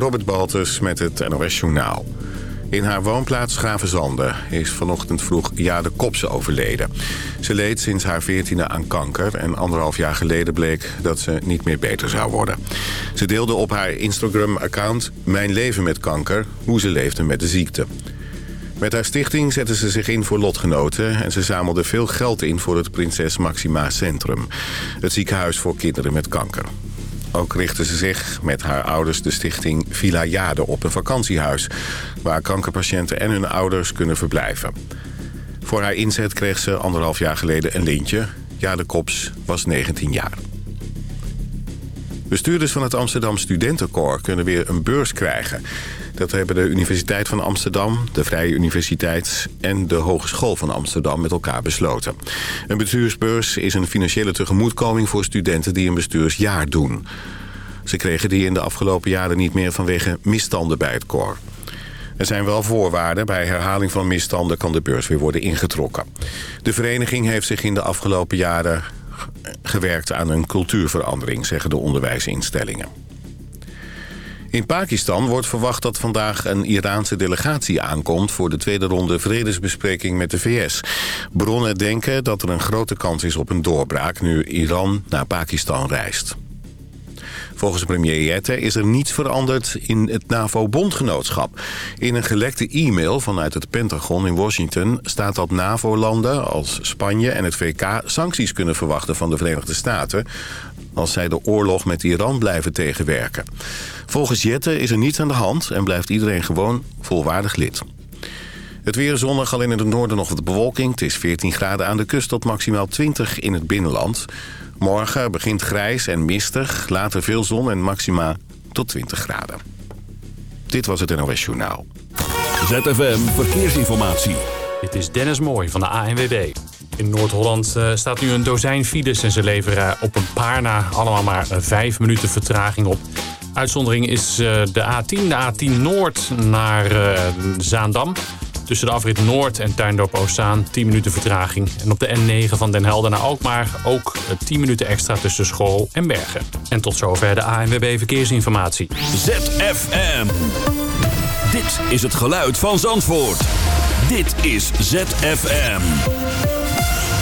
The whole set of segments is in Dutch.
Robert Baltus met het NOS Journaal. In haar woonplaats Gravenzande is vanochtend vroeg Jade Kopse overleden. Ze leed sinds haar veertiende aan kanker en anderhalf jaar geleden bleek dat ze niet meer beter zou worden. Ze deelde op haar Instagram-account Mijn leven met kanker, hoe ze leefde met de ziekte. Met haar stichting zette ze zich in voor lotgenoten... en ze zamelde veel geld in voor het Prinses Maxima Centrum. Het ziekenhuis voor kinderen met kanker. Ook richtte ze zich met haar ouders de stichting Villa Jade op een vakantiehuis... waar kankerpatiënten en hun ouders kunnen verblijven. Voor haar inzet kreeg ze anderhalf jaar geleden een lintje. Jade Kops was 19 jaar. Bestuurders van het Amsterdam Studentenkoor kunnen weer een beurs krijgen. Dat hebben de Universiteit van Amsterdam, de Vrije Universiteit... en de Hogeschool van Amsterdam met elkaar besloten. Een bestuursbeurs is een financiële tegemoetkoming voor studenten... die een bestuursjaar doen. Ze kregen die in de afgelopen jaren niet meer vanwege misstanden bij het koor. Er zijn wel voorwaarden. Bij herhaling van misstanden kan de beurs weer worden ingetrokken. De vereniging heeft zich in de afgelopen jaren gewerkt aan een cultuurverandering, zeggen de onderwijsinstellingen. In Pakistan wordt verwacht dat vandaag een Iraanse delegatie aankomt... voor de tweede ronde vredesbespreking met de VS. Bronnen denken dat er een grote kans is op een doorbraak... nu Iran naar Pakistan reist. Volgens premier Jette is er niets veranderd in het NAVO-bondgenootschap. In een gelekte e-mail vanuit het Pentagon in Washington... staat dat NAVO-landen als Spanje en het VK sancties kunnen verwachten van de Verenigde Staten als zij de oorlog met Iran blijven tegenwerken. Volgens Jette is er niets aan de hand en blijft iedereen gewoon volwaardig lid. Het weer zonnig, alleen in het noorden nog wat bewolking. Het is 14 graden aan de kust tot maximaal 20 in het binnenland. Morgen begint grijs en mistig, later veel zon en maxima tot 20 graden. Dit was het NOS Journaal. ZFM Verkeersinformatie. Dit is Dennis Mooij van de ANWB. In Noord-Holland uh, staat nu een dozijn files en ze leveren op een paar na allemaal maar vijf minuten vertraging op. Uitzondering is uh, de A10, de A10 Noord naar Zaandam. Tussen de afrit Noord en Tuindorp Oostzaan 10 minuten vertraging. En op de N9 van Den Helder naar Alkmaar ook 10 minuten extra tussen School en Bergen. En tot zover de ANWB Verkeersinformatie. ZFM. Dit is het geluid van Zandvoort. Dit is ZFM.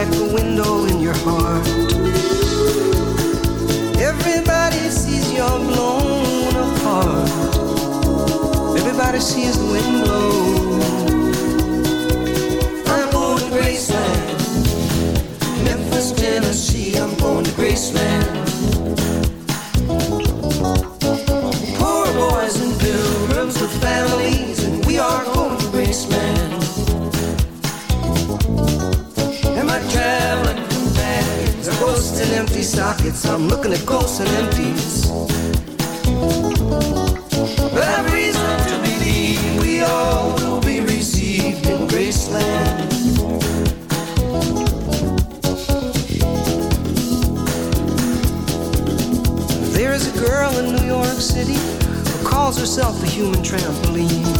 Like a window in your heart. Everybody sees you're blown apart. Everybody sees the wind blow. I'm going to Graceland. Memphis, Tennessee, I'm going to Graceland. Sockets. I'm looking at ghosts and empties. I've reason to believe we all will be received in Graceland. There is a girl in New York City who calls herself the human trampoline.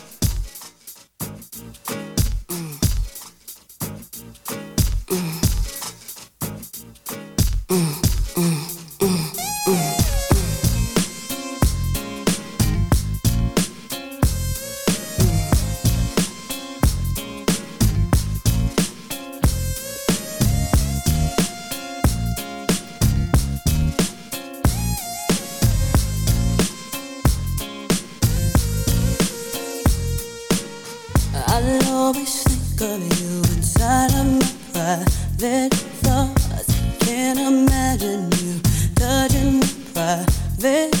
always think of you inside of my private thoughts. Can't imagine you touching my private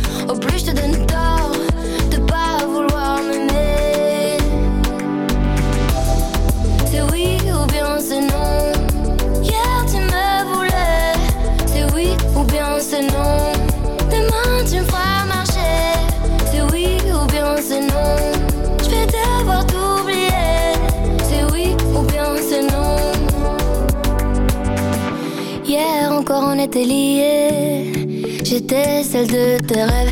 au plus je te donne tort de pas vouloir m'aimer. C'est oui ou bien c'est non. Hier tu me voulais. C'est oui ou bien c'est non. Demain tu me feras marcher. C'est oui ou bien c'est non. Je vais devoir t'oublier. C'est oui ou bien c'est non. Hier encore on était liés. J'étais celle de tes rêves,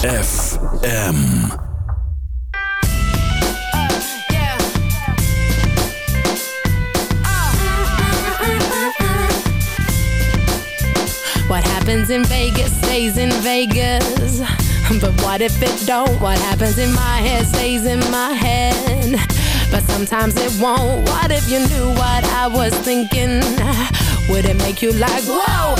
ZFM. What happens in Vegas stays in Vegas. But what if it don't? What happens in my head stays in my head. But sometimes it won't. What if you knew what I was thinking? Would it make you like, whoa?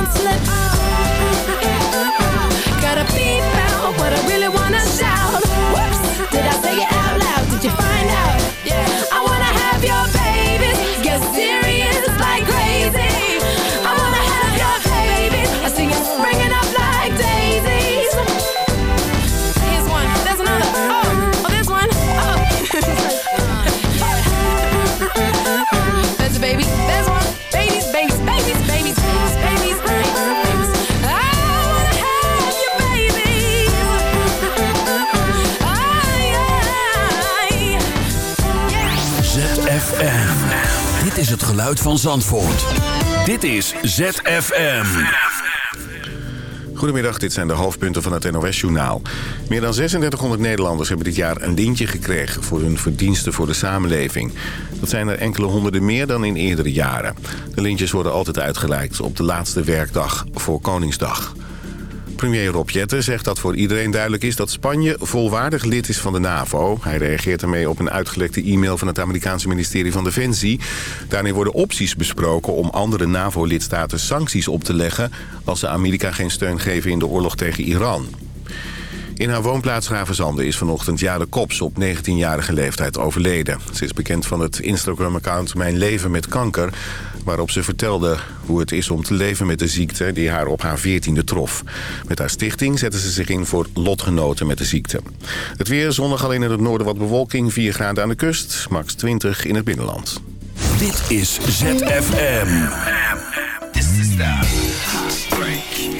Don't slip. Geluid van Zandvoort. Dit is ZFM. Goedemiddag, dit zijn de hoofdpunten van het NOS-journaal. Meer dan 3600 Nederlanders hebben dit jaar een lintje gekregen... voor hun verdiensten voor de samenleving. Dat zijn er enkele honderden meer dan in eerdere jaren. De lintjes worden altijd uitgereikt op de laatste werkdag voor Koningsdag. Premier Rob Jetten zegt dat voor iedereen duidelijk is dat Spanje volwaardig lid is van de NAVO. Hij reageert ermee op een uitgelekte e-mail van het Amerikaanse ministerie van Defensie. Daarin worden opties besproken om andere NAVO-lidstaten sancties op te leggen... als ze Amerika geen steun geven in de oorlog tegen Iran. In haar woonplaats Ravenzande is vanochtend Jade Kops op 19-jarige leeftijd overleden. Ze is bekend van het Instagram-account Mijn Leven met Kanker... waarop ze vertelde hoe het is om te leven met de ziekte die haar op haar 14e trof. Met haar stichting zette ze zich in voor lotgenoten met de ziekte. Het weer zonnig alleen in het noorden wat bewolking, 4 graden aan de kust, max 20 in het binnenland. Dit is ZFM. This is the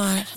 much.